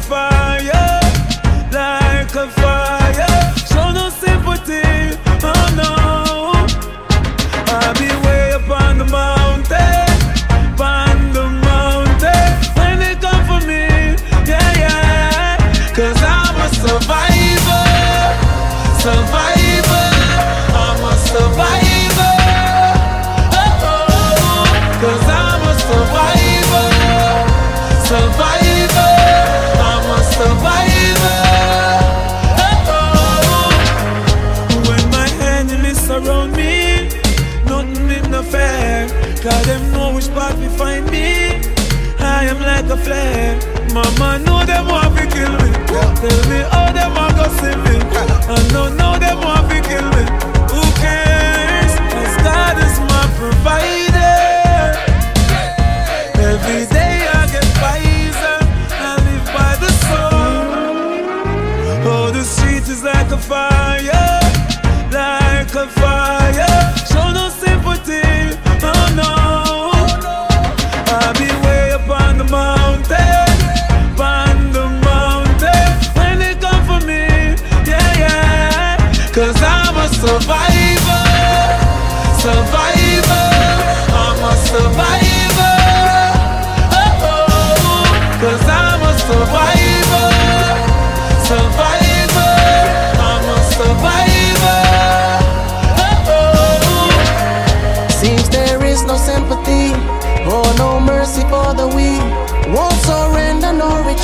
fire, like a fire. Show no sympathy, oh no. I'll be way up on the mountain, on the mountain. When they come for me, yeah, yeah. Cause I'm a survivor, survivor. I'm a survivor, oh, oh. oh. Cause Cause them know which spot we find me. I am like a flare Mama know them want to kill me. Tell me how them want to see me. I know, know them want to kill me. Who cares? Cause God is my provider. Every day I get wiser. I live by the sword. Oh, the street is like a fire.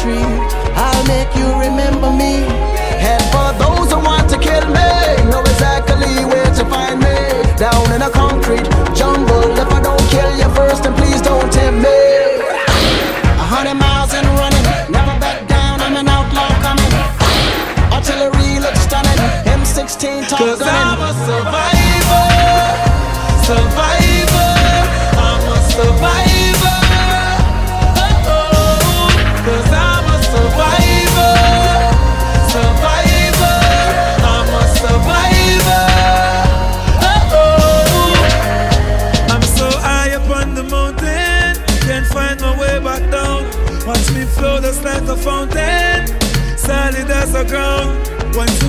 tree. I'll make you remember me. And for those who want to kill me, know exactly where to find me. Down in a concrete jungle. If I don't kill you first, then please don't tempt me. A hundred miles and running, never back down. I'm an outlaw coming. Artillery looks stunning. M16 top gunning. I'm a survivor. Survivor. Watch me flow that's like a fountain, solid as a ground. Once you